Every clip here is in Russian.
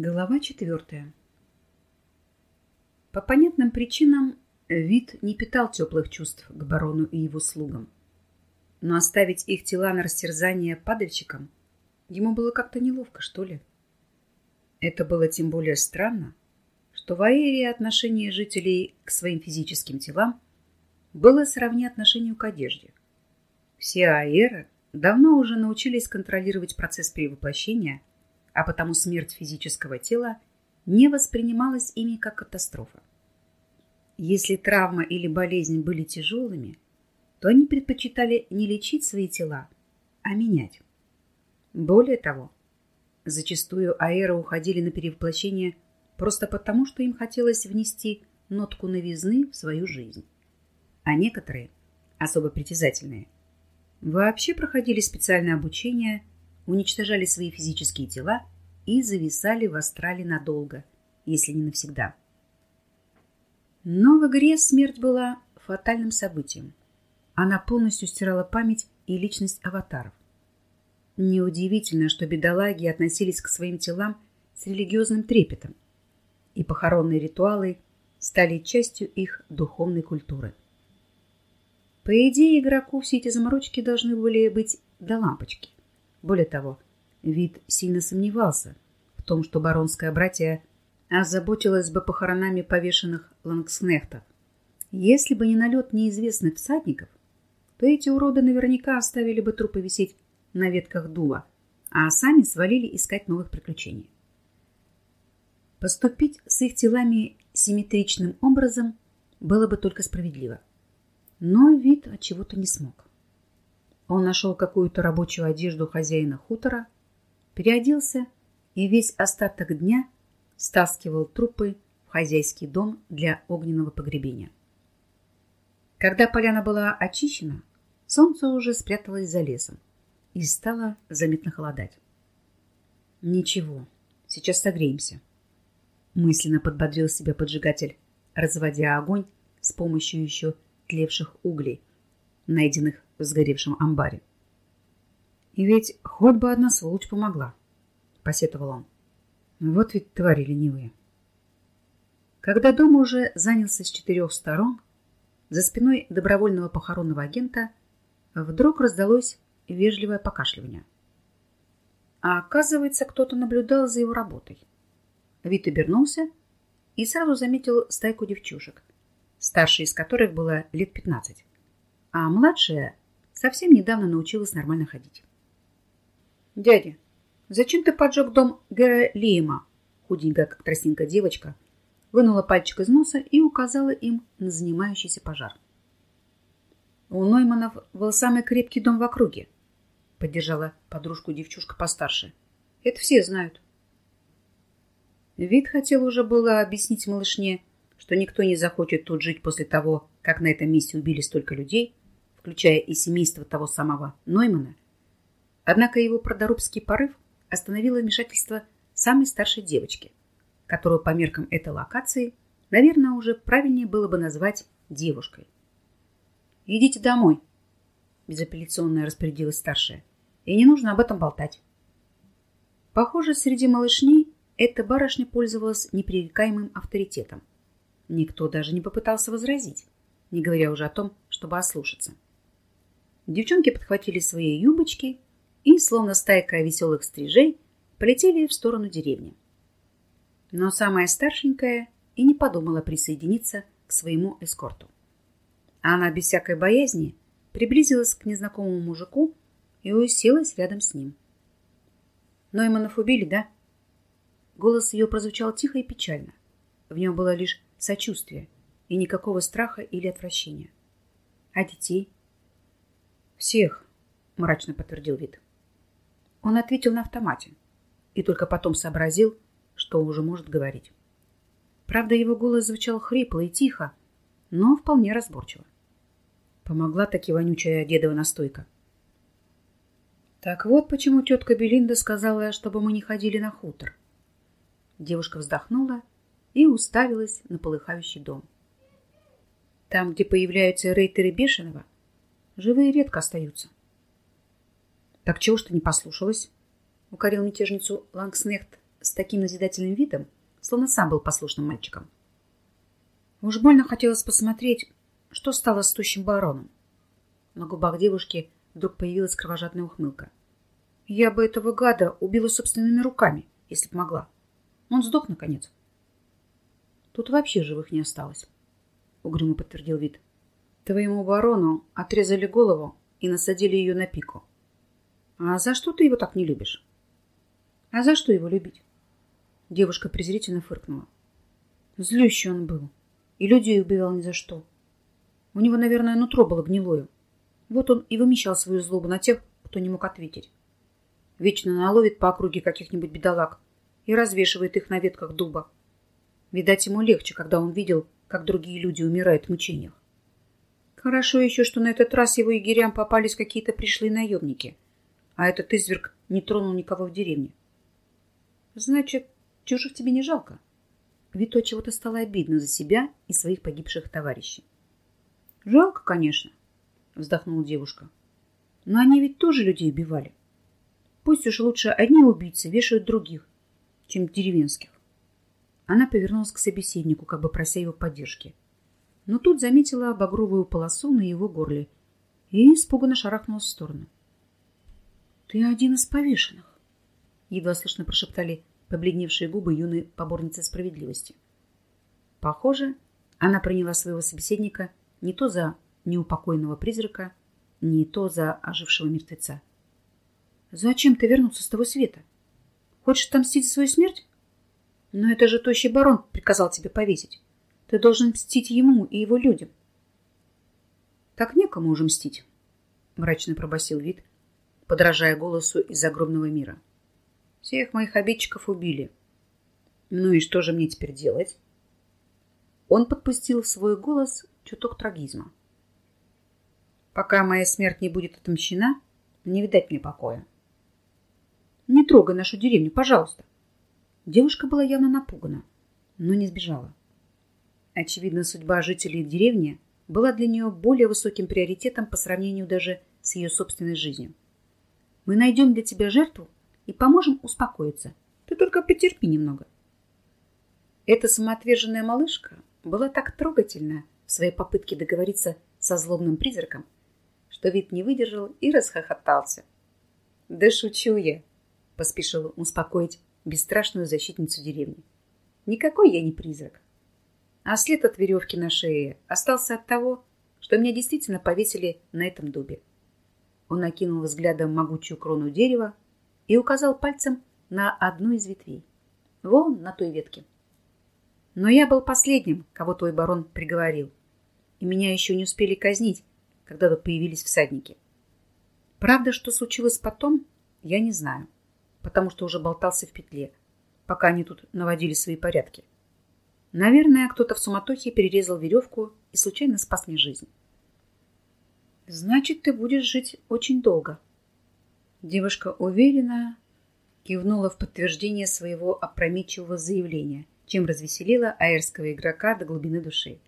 Глава четвертая. По понятным причинам вид не питал теплых чувств к барону и его слугам. Но оставить их тела на растерзание падальщикам ему было как-то неловко, что ли. Это было тем более странно, что в Аэрии отношение жителей к своим физическим телам было сравни отношению к одежде. Все аэры давно уже научились контролировать процесс перевоплощения – а потому смерть физического тела не воспринималась ими как катастрофа. Если травма или болезнь были тяжелыми, то они предпочитали не лечить свои тела, а менять. Более того, зачастую аэры уходили на перевоплощение просто потому, что им хотелось внести нотку новизны в свою жизнь. А некоторые, особо притязательные, вообще проходили специальное обучение – уничтожали свои физические тела и зависали в астрале надолго, если не навсегда. Но в игре смерть была фатальным событием. Она полностью стирала память и личность аватаров. Неудивительно, что бедолаги относились к своим телам с религиозным трепетом, и похоронные ритуалы стали частью их духовной культуры. По идее, игроку все эти заморочки должны были быть до лампочки. Более того, вид сильно сомневался в том, что баронское братья озаботилось бы похоронами повешенных лангснехтов. Если бы не налет неизвестных всадников, то эти уроды наверняка оставили бы трупы висеть на ветках дула, а сами свалили искать новых приключений. Поступить с их телами симметричным образом было бы только справедливо. Но вид от чего-то не смог. Он нашел какую-то рабочую одежду хозяина хутора, переоделся и весь остаток дня стаскивал трупы в хозяйский дом для огненного погребения. Когда поляна была очищена, солнце уже спряталось за лесом и стало заметно холодать. «Ничего, сейчас согреемся», — мысленно подбодрил себя поджигатель, разводя огонь с помощью еще тлевших углей, найденных в сгоревшем амбаре. И ведь хоть бы одна сволочь помогла, посетовал он. Вот ведь твари ленивые. Когда дом уже занялся с четырех сторон, за спиной добровольного похоронного агента вдруг раздалось вежливое покашливание. А оказывается, кто-то наблюдал за его работой. Вит обернулся и сразу заметил стайку девчушек, старшей из которых было лет пятнадцать, а младшая совсем недавно научилась нормально ходить. «Дядя, зачем ты поджег дом Гера Лиема?» Худенькая, как тростинка девочка, вынула пальчик из носа и указала им на занимающийся пожар. «У Нойманов был самый крепкий дом в округе», поддержала подружку девчушка постарше. «Это все знают». Вид хотел уже было объяснить малышне, что никто не захочет тут жить после того, как на этом месте убили столько людей, включая и семейство того самого Ноймана. Однако его продорубский порыв остановило вмешательство самой старшей девочки, которую по меркам этой локации, наверное, уже правильнее было бы назвать девушкой. «Идите домой», – безапелляционно распорядилась старшая, – «и не нужно об этом болтать». Похоже, среди малышней эта барышня пользовалась непререкаемым авторитетом. Никто даже не попытался возразить, не говоря уже о том, чтобы ослушаться. Девчонки подхватили свои юбочки и, словно стайка веселых стрижей, полетели в сторону деревни. Но самая старшенькая и не подумала присоединиться к своему эскорту. Она без всякой боязни приблизилась к незнакомому мужику и уселась рядом с ним. «Нойманов убили, да?» Голос ее прозвучал тихо и печально. В нем было лишь сочувствие и никакого страха или отвращения. «А детей?» «Всех», — мрачно подтвердил вид. Он ответил на автомате и только потом сообразил, что уже может говорить. Правда, его голос звучал хрипло и тихо, но вполне разборчиво. Помогла таки вонючая дедова настойка. Так вот почему тетка Белинда сказала, чтобы мы не ходили на хутор. Девушка вздохнула и уставилась на полыхающий дом. Там, где появляются рейтеры Бешеного, Живые редко остаются. Так чего ж ты не послушалась? Укорил мятежницу Лангснехт, с таким назидательным видом, словно сам был послушным мальчиком. Уж больно хотелось посмотреть, что стало с тощим бароном. На губах девушки вдруг появилась кровожадная ухмылка. Я бы этого гада убила собственными руками, если б могла. Он сдох, наконец. Тут вообще живых не осталось, — угрюмо подтвердил вид. Твоему барону отрезали голову и насадили ее на пику. А за что ты его так не любишь? А за что его любить? Девушка презрительно фыркнула. Злющий он был. И людей убивал ни за что. У него, наверное, нутро было гнилое. Вот он и вымещал свою злобу на тех, кто не мог ответить. Вечно наловит по округе каких-нибудь бедолаг и развешивает их на ветках дуба. Видать, ему легче, когда он видел, как другие люди умирают в мучениях. Хорошо еще, что на этот раз его егерям попались какие-то пришлые наемники, а этот изверг не тронул никого в деревне. Значит, чужих тебе не жалко? Вито чего-то стало обидно за себя и своих погибших товарищей. Жалко, конечно, вздохнула девушка. Но они ведь тоже людей убивали. Пусть уж лучше одни убийцы вешают других, чем деревенских. Она повернулась к собеседнику, как бы прося его поддержки. Но тут заметила багровую полосу на его горле и испуганно шарахнулась в сторону. — Ты один из повешенных, — едва слышно прошептали побледневшие губы юной поборницы справедливости. Похоже, она приняла своего собеседника не то за неупокойного призрака, не то за ожившего мертвеца. «Зачем ты вернулся с того света? Хочешь отомстить за свою смерть? Но это же тощий барон приказал тебе повесить. Ты должен мстить ему и его людям». «Так некому уже мстить», — мрачно пробасил вид, подражая голосу из загробного мира. «Всех моих обидчиков убили. Ну и что же мне теперь делать?» Он подпустил в свой голос чуток трагизма. «Пока моя смерть не будет отомщена, не видать мне покоя. Не трогай нашу деревню, пожалуйста. Девушка была явно напугана, но не сбежала. Очевидно, судьба жителей деревни была для нее более высоким приоритетом по сравнению даже с ее собственной жизнью. Мы найдем для тебя жертву и поможем успокоиться. Ты только потерпи немного. Эта самоотверженная малышка была так трогательна в своей попытке договориться со злобным призраком, что вид не выдержал и расхохотался. «Да шучу я!» поспешил успокоить бесстрашную защитницу деревни. Никакой я не призрак. А след от веревки на шее остался от того, что меня действительно повесили на этом дубе. Он накинул взглядом могучую крону дерева и указал пальцем на одну из ветвей. Вон на той ветке. Но я был последним, кого твой барон приговорил. И меня еще не успели казнить, когда тут появились всадники. Правда, что случилось потом, я не знаю потому что уже болтался в петле, пока они тут наводили свои порядки. Наверное, кто-то в суматохе перерезал веревку и случайно спас мне жизнь. «Значит, ты будешь жить очень долго». Девушка уверенно кивнула в подтверждение своего опрометчивого заявления, чем развеселила аэрского игрока до глубины души.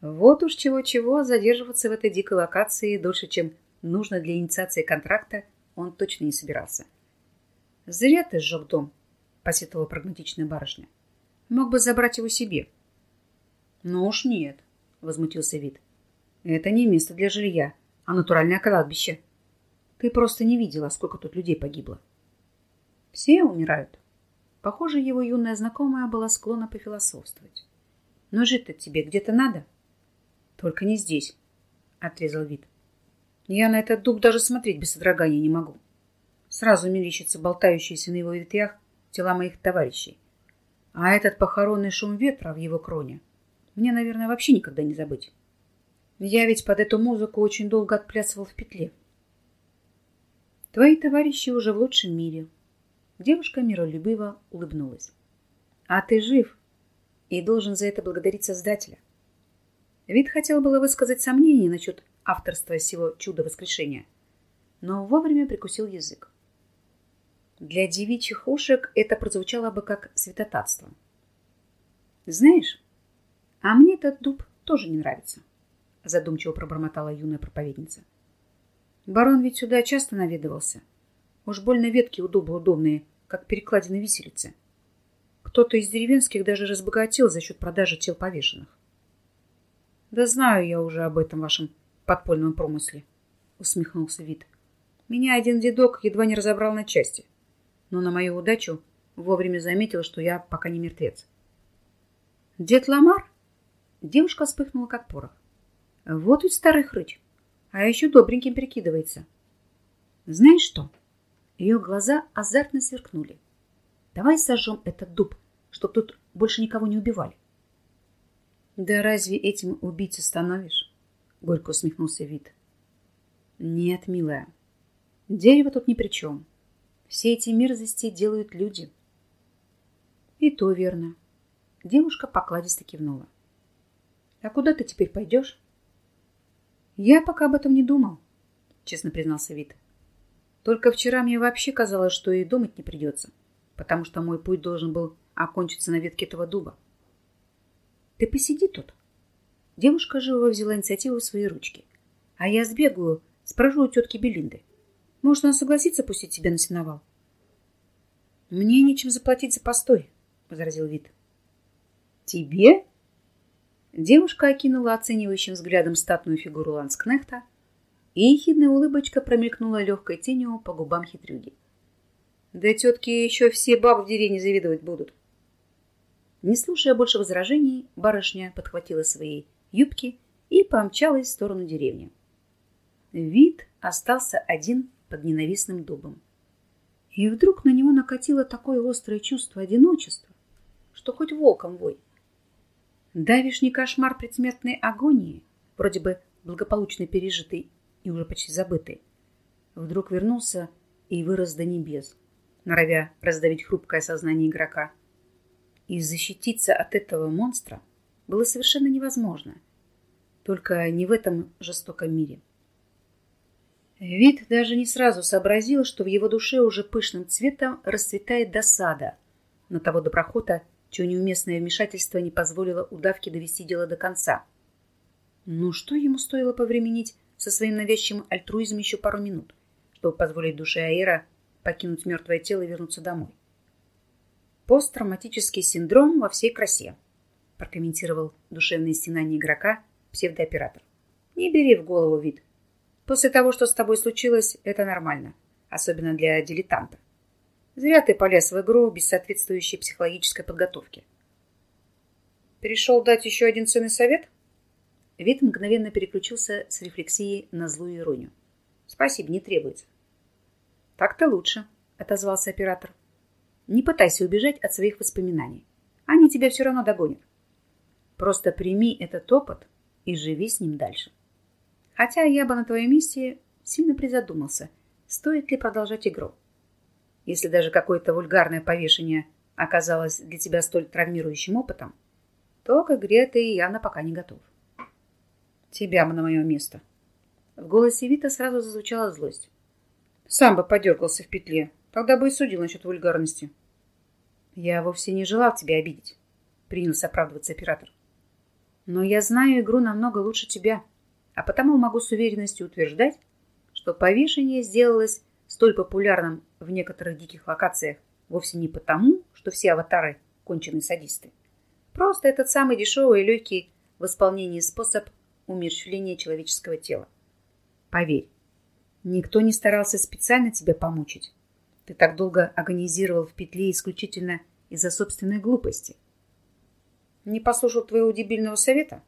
Вот уж чего-чего задерживаться в этой дикой локации дольше, чем нужно для инициации контракта, он точно не собирался. «Зря ты сжег дом», — посетовала прагматичная барышня. «Мог бы забрать его себе». «Ну уж нет», — возмутился вид. «Это не место для жилья, а натуральное кладбище. Ты просто не видела, сколько тут людей погибло». «Все умирают». Похоже, его юная знакомая была склонна пофилософствовать. «Но жить-то тебе где-то надо?» «Только не здесь», — отрезал вид. «Я на этот дуб даже смотреть без содрогания не могу». Сразу мерещатся болтающиеся на его ветвях тела моих товарищей. А этот похоронный шум ветра в его кроне мне, наверное, вообще никогда не забыть. Я ведь под эту музыку очень долго отплясывал в петле. Твои товарищи уже в лучшем мире. Девушка миролюбиво улыбнулась. А ты жив и должен за это благодарить Создателя. Вид хотел было высказать сомнения насчет авторства всего чуда воскрешения, но вовремя прикусил язык. Для девичьих ушек это прозвучало бы как святотатство. «Знаешь, а мне этот дуб тоже не нравится», задумчиво пробормотала юная проповедница. «Барон ведь сюда часто наведывался. Уж больно ветки у дуба удобные, как перекладины виселицы. Кто-то из деревенских даже разбогател за счет продажи тел повешенных. Да знаю я уже об этом вашем подпольном промысле, усмехнулся вид. Меня один дедок едва не разобрал на части, но на мою удачу вовремя заметил, что я пока не мертвец. Дед Ламар? Девушка вспыхнула, как порох. Вот ведь старый хрыч, а еще добреньким прикидывается. Знаешь что? Ее глаза азартно сверкнули. Давай сожжем этот дуб, чтоб тут больше никого не убивали. Да разве этим убить остановишь? Горько усмехнулся вид. Нет, милая, дерево тут ни при чем. Все эти мерзости делают люди. И то верно. Девушка покладисто кивнула. А куда ты теперь пойдешь? Я пока об этом не думал, честно признался Вит. Только вчера мне вообще казалось, что и думать не придется потому что мой путь должен был окончиться на ветке этого дуба. Ты посиди тут. Девушка живо взяла инициативу в свои ручки. А я сбегаю, спрошу у тетки Белинды. Может, она согласится пустить тебя на сеновал? Мне нечем заплатить за постой, возразил Вит. Тебе? Девушка окинула оценивающим взглядом статную фигуру Ланскнехта, и ехидная улыбочка промелькнула легкой тенью по губам хитрюги. Да тетки еще все бабы в деревне завидовать будут. Не слушая больше возражений, барышня подхватила свои юбки и помчалась в сторону деревни. Вид остался один под ненавистным дубом. И вдруг на него накатило такое острое чувство одиночества, что хоть волком вой. Давишний кошмар предсмертной агонии, вроде бы благополучно пережитый и уже почти забытый, вдруг вернулся и вырос до небес норовя раздавить хрупкое сознание игрока. И защититься от этого монстра было совершенно невозможно. Только не в этом жестоком мире. Вид даже не сразу сообразил, что в его душе уже пышным цветом расцветает досада на того доброхота, чье неуместное вмешательство не позволило удавке довести дело до конца. Ну что ему стоило повременить со своим навязчивым альтруизмом еще пару минут, чтобы позволить душе Аэра покинуть мертвое тело и вернуться домой. Посттравматический синдром во всей красе, прокомментировал душевные стенания игрока псевдооператор. Не бери в голову вид. После того, что с тобой случилось, это нормально, особенно для дилетанта. Зря ты полез в игру без соответствующей психологической подготовки. Перешел дать еще один ценный совет? Вид мгновенно переключился с рефлексией на злую иронию. Спасибо, не требуется. «Так-то лучше», — отозвался оператор. «Не пытайся убежать от своих воспоминаний. Они тебя все равно догонят. Просто прими этот опыт и живи с ним дальше. Хотя я бы на твоем месте сильно призадумался, стоит ли продолжать игру. Если даже какое-то вульгарное повешение оказалось для тебя столь травмирующим опытом, то к игре ты явно пока не готов. Тебя бы на мое место. В голосе Вита сразу зазвучала злость. Сам бы подергался в петле. Тогда бы и судил насчет вульгарности. Я вовсе не желал тебя обидеть, принялся оправдываться оператор. Но я знаю игру намного лучше тебя, а потому могу с уверенностью утверждать, что повешение сделалось столь популярным в некоторых диких локациях вовсе не потому, что все аватары конченые садисты. Просто этот самый дешевый и легкий в исполнении способ умерщвления человеческого тела. Поверь, Никто не старался специально тебя помучить. Ты так долго агонизировал в петле исключительно из-за собственной глупости. Не послушал твоего дебильного совета?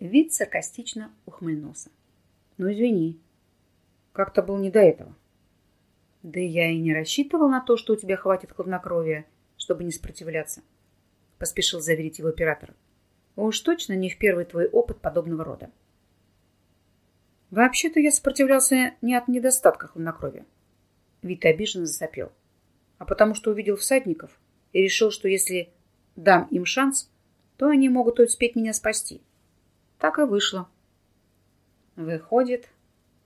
Вид саркастично ухмыльнулся. Ну, извини. Как-то был не до этого. Да я и не рассчитывал на то, что у тебя хватит хладнокровия, чтобы не сопротивляться. Поспешил заверить его оператор. Уж точно не в первый твой опыт подобного рода. Вообще-то я сопротивлялся не от недостатка хладнокровия. Вита обиженно засопел. А потому что увидел всадников и решил, что если дам им шанс, то они могут успеть меня спасти. Так и вышло. Выходит,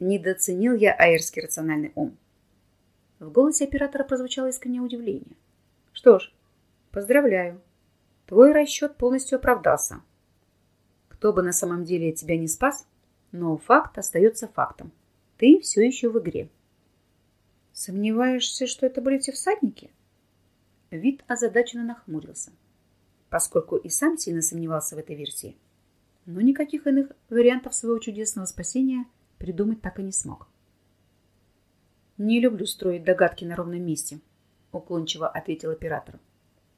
недооценил я аэрский рациональный ум. В голосе оператора прозвучало искреннее удивление. Что ж, поздравляю. Твой расчет полностью оправдался. Кто бы на самом деле тебя не спас, но факт остается фактом. Ты все еще в игре. Сомневаешься, что это были те всадники? Вид озадаченно нахмурился, поскольку и сам сильно сомневался в этой версии. Но никаких иных вариантов своего чудесного спасения придумать так и не смог. «Не люблю строить догадки на ровном месте», — уклончиво ответил оператор.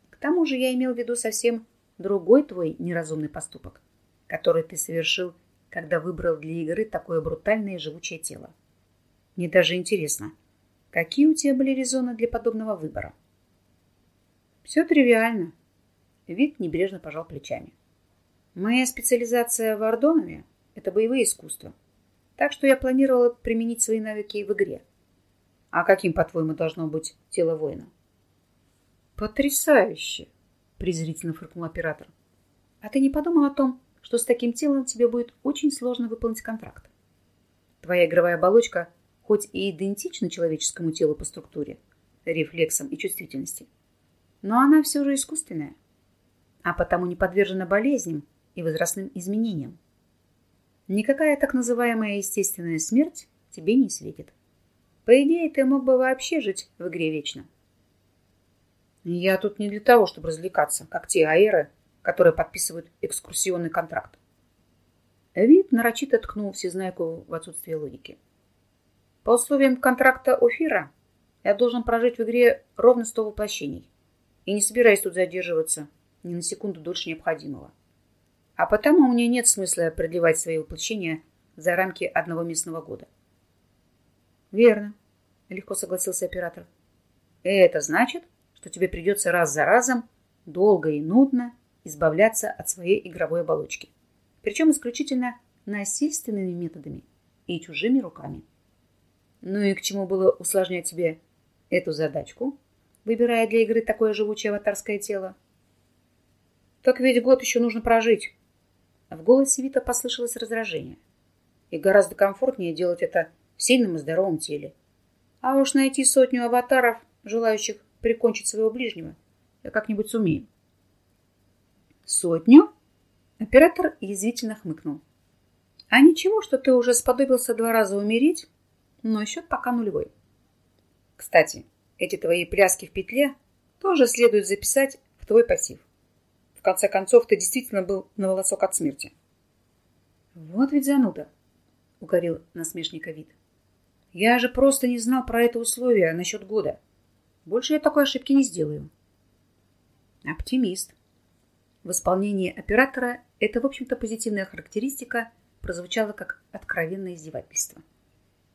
«К тому же я имел в виду совсем другой твой неразумный поступок, который ты совершил, когда выбрал для игры такое брутальное и живучее тело. Мне даже интересно, какие у тебя были резоны для подобного выбора?» «Все тривиально», — вид небрежно пожал плечами. «Моя специализация в Ордонове — это боевые искусства, так что я планировала применить свои навыки в игре». А каким, по-твоему, должно быть тело воина? Потрясающе! Презрительно фыркнул оператор. А ты не подумал о том, что с таким телом тебе будет очень сложно выполнить контракт? Твоя игровая оболочка хоть и идентична человеческому телу по структуре, рефлексам и чувствительности, но она все же искусственная, а потому не подвержена болезням и возрастным изменениям. Никакая так называемая естественная смерть тебе не светит. По идее, ты мог бы вообще жить в игре вечно. Я тут не для того, чтобы развлекаться, как те аэры, которые подписывают экскурсионный контракт. Вид нарочито ткнул всезнайку в отсутствие логики. По условиям контракта Офира я должен прожить в игре ровно сто воплощений и не собираюсь тут задерживаться ни на секунду дольше необходимого. А потому мне нет смысла продлевать свои воплощения за рамки одного местного года. Верно, легко согласился оператор. Это значит, что тебе придется раз за разом, долго и нудно избавляться от своей игровой оболочки. Причем исключительно насильственными методами и чужими руками. Ну и к чему было усложнять себе эту задачку, выбирая для игры такое живучее аватарское тело? Так ведь год еще нужно прожить. В голосе Вита послышалось раздражение. И гораздо комфортнее делать это в сильном и здоровом теле. А уж найти сотню аватаров, желающих прикончить своего ближнего, я как-нибудь сумею. Сотню? Оператор язвительно хмыкнул. А ничего, что ты уже сподобился два раза умереть, но счет пока нулевой. Кстати, эти твои пляски в петле тоже следует записать в твой пассив. Конце концов, ты действительно был на волосок от смерти. Вот ведь зануда, укорил насмешника вид. Я же просто не знал про это условие насчет года. Больше я такой ошибки не сделаю. Оптимист. В исполнении оператора это, в общем-то, позитивная характеристика прозвучала как откровенное издевательство.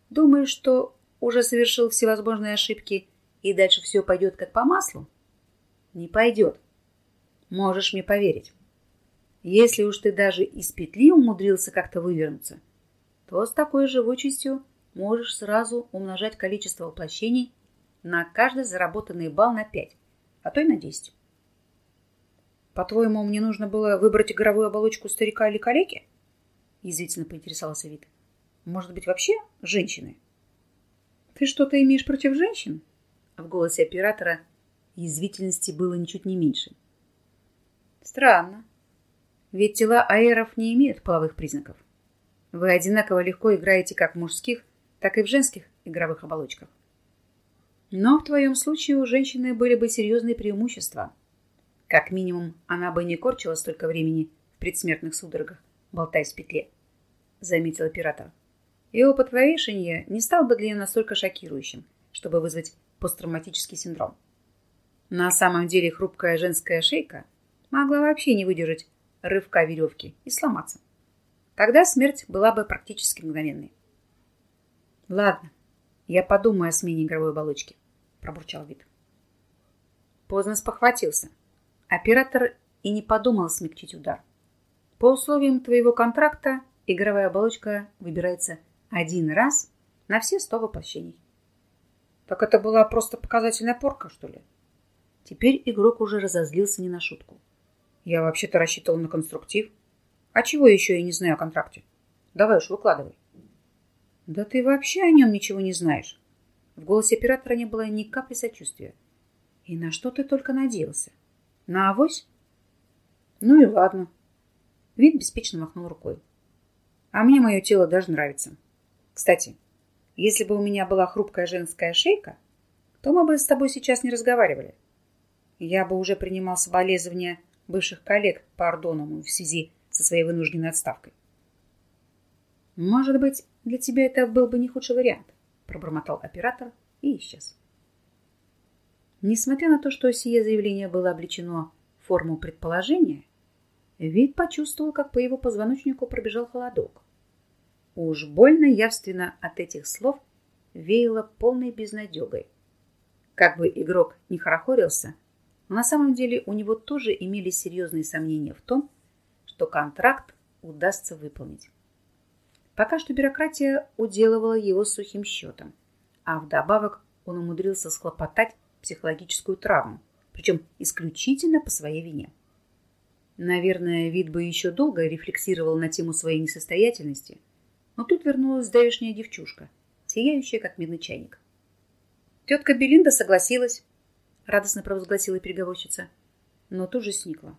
Думаешь, что уже совершил всевозможные ошибки и дальше все пойдет как по маслу? Не пойдет. Можешь мне поверить. Если уж ты даже из петли умудрился как-то вывернуться, то с такой живучестью можешь сразу умножать количество воплощений на каждый заработанный балл на 5, а то и на 10. По-твоему, мне нужно было выбрать игровую оболочку старика или калеки? Язвительно поинтересовался Вит. Может быть, вообще женщины? Ты что-то имеешь против женщин? В голосе оператора язвительности было ничуть не меньше. Странно. Ведь тела аэров не имеют половых признаков. Вы одинаково легко играете как в мужских, так и в женских игровых оболочках. Но в твоем случае у женщины были бы серьезные преимущества. Как минимум, она бы не корчила столько времени в предсмертных судорогах, болтаясь в петле, заметил оператор. И опыт вовешения не стал бы для нее настолько шокирующим, чтобы вызвать посттравматический синдром. На самом деле хрупкая женская шейка могла вообще не выдержать рывка веревки и сломаться. Тогда смерть была бы практически мгновенной. Ладно, я подумаю о смене игровой оболочки, пробурчал вид. Поздно спохватился. Оператор и не подумал смягчить удар. По условиям твоего контракта игровая оболочка выбирается один раз на все сто воплощений. Так это была просто показательная порка, что ли? Теперь игрок уже разозлился не на шутку. Я вообще-то рассчитывал на конструктив. А чего еще я не знаю о контракте? Давай уж выкладывай. Да ты вообще о нем ничего не знаешь. В голосе оператора не было ни капли сочувствия. И на что ты только надеялся? На авось? Ну и ладно. Вид беспечно махнул рукой. А мне мое тело даже нравится. Кстати, если бы у меня была хрупкая женская шейка, то мы бы с тобой сейчас не разговаривали. я бы уже принимал соболезнования бывших коллег по Ордоному в связи со своей вынужденной отставкой. «Может быть, для тебя это был бы не худший вариант», пробормотал оператор и исчез. Несмотря на то, что сие заявление было облечено в форму предположения, Вид почувствовал, как по его позвоночнику пробежал холодок. Уж больно явственно от этих слов веяло полной безнадегой. Как бы игрок не хорохорился, на самом деле у него тоже имелись серьезные сомнения в том, что контракт удастся выполнить. Пока что бюрократия уделывала его сухим счетом, а вдобавок он умудрился схлопотать психологическую травму, причем исключительно по своей вине. Наверное, вид бы еще долго рефлексировал на тему своей несостоятельности, но тут вернулась давешняя девчушка, сияющая, как медный чайник. Тетка Белинда согласилась, радостно провозгласила переговорщица, но тут же сникла.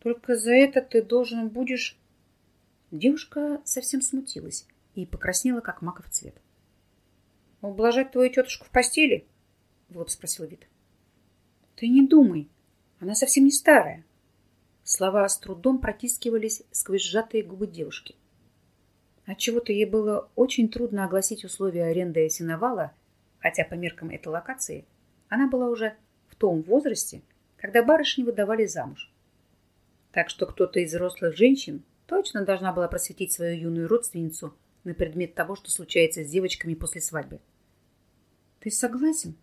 Только за это ты должен будешь... Девушка совсем смутилась и покраснела, как маков цвет. «Ублажать твою тетушку в постели?» — в лоб спросил Вит. «Ты не думай, она совсем не старая. Слова с трудом протискивались сквозь сжатые губы девушки. Отчего-то ей было очень трудно огласить условия аренды сеновала, хотя по меркам этой локации она была уже в том возрасте, когда барышни выдавали замуж. Так что кто-то из взрослых женщин точно должна была просветить свою юную родственницу на предмет того, что случается с девочками после свадьбы. «Ты согласен?»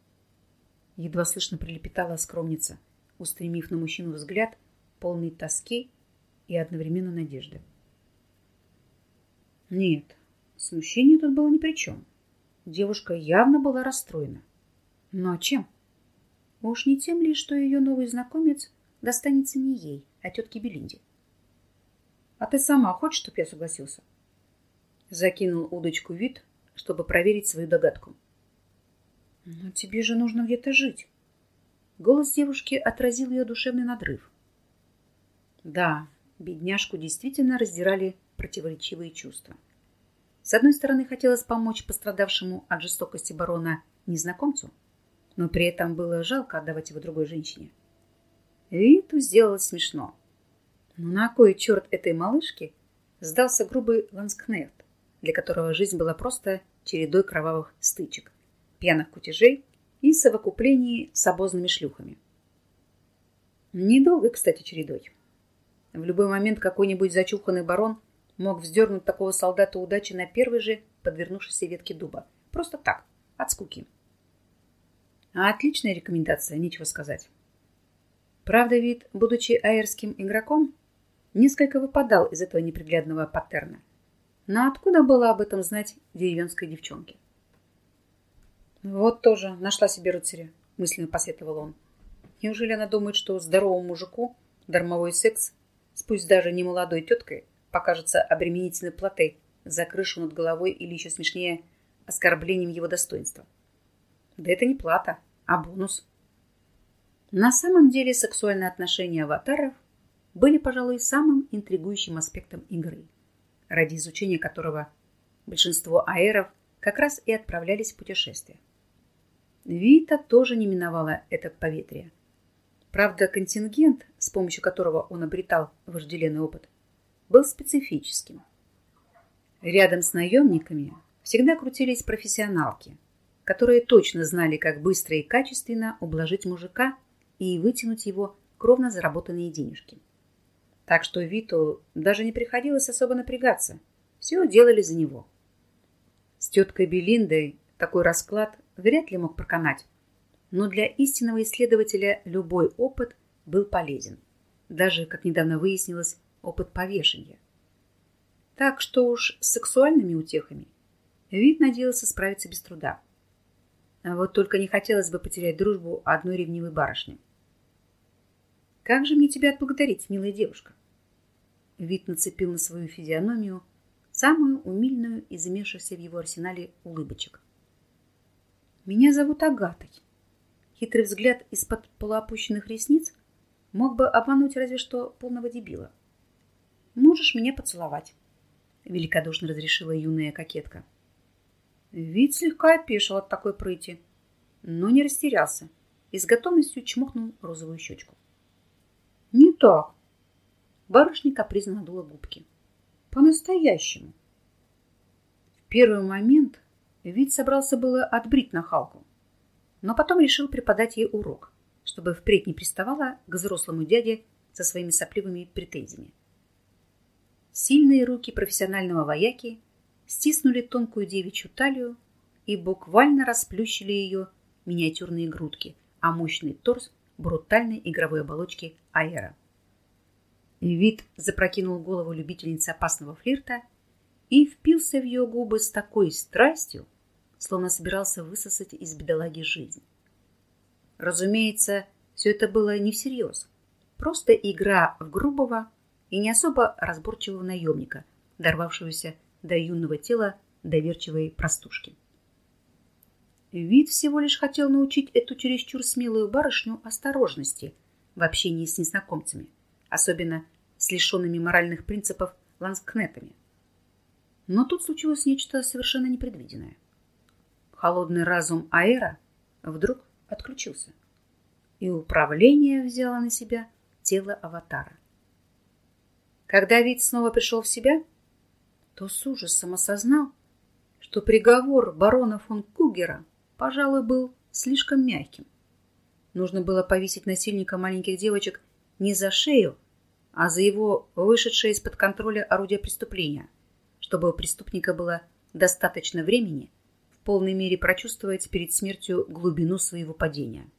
Едва слышно прилепетала скромница, устремив на мужчину взгляд – полный тоски и одновременно надежды. Нет, смущение тут было ни при чем. Девушка явно была расстроена. Но чем? Уж не тем ли, что ее новый знакомец достанется не ей, а тетке Белинде? А ты сама хочешь, чтобы я согласился? Закинул удочку вид, чтобы проверить свою догадку. Но тебе же нужно где-то жить. Голос девушки отразил ее душевный надрыв. Да, бедняжку действительно раздирали противоречивые чувства. С одной стороны, хотелось помочь пострадавшему от жестокости барона незнакомцу, но при этом было жалко отдавать его другой женщине. Виту сделалось смешно. Но на кой черт этой малышке сдался грубый ланскнехт, для которого жизнь была просто чередой кровавых стычек, пьяных кутежей и совокуплений с обозными шлюхами. Недолго, кстати, чередой. В любой момент какой-нибудь зачуханный барон мог вздернуть такого солдата удачи на первой же подвернувшейся ветке дуба. Просто так, от скуки. Отличная рекомендация, нечего сказать. Правда, вид, будучи аэрским игроком, несколько выпадал из этого неприглядного паттерна. Но откуда было об этом знать деревенской девчонке? «Вот тоже нашла себе рыцаря», — мысленно посетовал он. «Неужели она думает, что здоровому мужику дармовой секс с пусть даже не молодой теткой, покажется обременительной платой за крышу над головой или еще смешнее оскорблением его достоинства. Да это не плата, а бонус. На самом деле сексуальные отношения аватаров были, пожалуй, самым интригующим аспектом игры, ради изучения которого большинство аэров как раз и отправлялись в путешествие. Вита тоже не миновала этот поветрие. Правда, контингент, с помощью которого он обретал вожделенный опыт, был специфическим. Рядом с наемниками всегда крутились профессионалки, которые точно знали, как быстро и качественно ублажить мужика и вытянуть его кровно заработанные денежки. Так что Виту даже не приходилось особо напрягаться. Все делали за него. С теткой Белиндой такой расклад вряд ли мог проканать но для истинного исследователя любой опыт был полезен. Даже, как недавно выяснилось, опыт повешения. Так что уж с сексуальными утехами вид надеялся справиться без труда. А вот только не хотелось бы потерять дружбу одной ревнивой барышни. «Как же мне тебя отблагодарить, милая девушка?» Вид нацепил на свою физиономию самую умильную из имевшихся в его арсенале улыбочек. «Меня зовут Агатой», Хитрый взгляд из-под полуопущенных ресниц мог бы обмануть разве что полного дебила. «Можешь меня поцеловать», — великодушно разрешила юная кокетка. Вид слегка опешил от такой прыти, но не растерялся и с готовностью чмокнул розовую щечку. «Не так!» Барышня капризно надула губки. «По-настоящему!» В первый момент вид собрался было отбрить нахалку, но потом решил преподать ей урок, чтобы впредь не приставала к взрослому дяде со своими сопливыми претензиями. Сильные руки профессионального вояки стиснули тонкую девичью талию и буквально расплющили ее миниатюрные грудки, а мощный торс брутальной игровой оболочки Аэра. Вид запрокинул голову любительницы опасного флирта и впился в ее губы с такой страстью, словно собирался высосать из бедолаги жизнь. Разумеется, все это было не всерьез. Просто игра в грубого и не особо разборчивого наемника, дорвавшегося до юного тела доверчивой простушки. Вид всего лишь хотел научить эту чересчур смелую барышню осторожности в общении с незнакомцами, особенно с лишенными моральных принципов ланскнетами. Но тут случилось нечто совершенно непредвиденное. Холодный разум Аэра вдруг отключился, и управление взяло на себя тело аватара. Когда вид снова пришел в себя, то с ужасом осознал, что приговор барона фон Кугера – пожалуй, был слишком мягким. Нужно было повесить насильника маленьких девочек не за шею, а за его вышедшее из-под контроля орудие преступления, чтобы у преступника было достаточно времени в полной мере прочувствовать перед смертью глубину своего падения.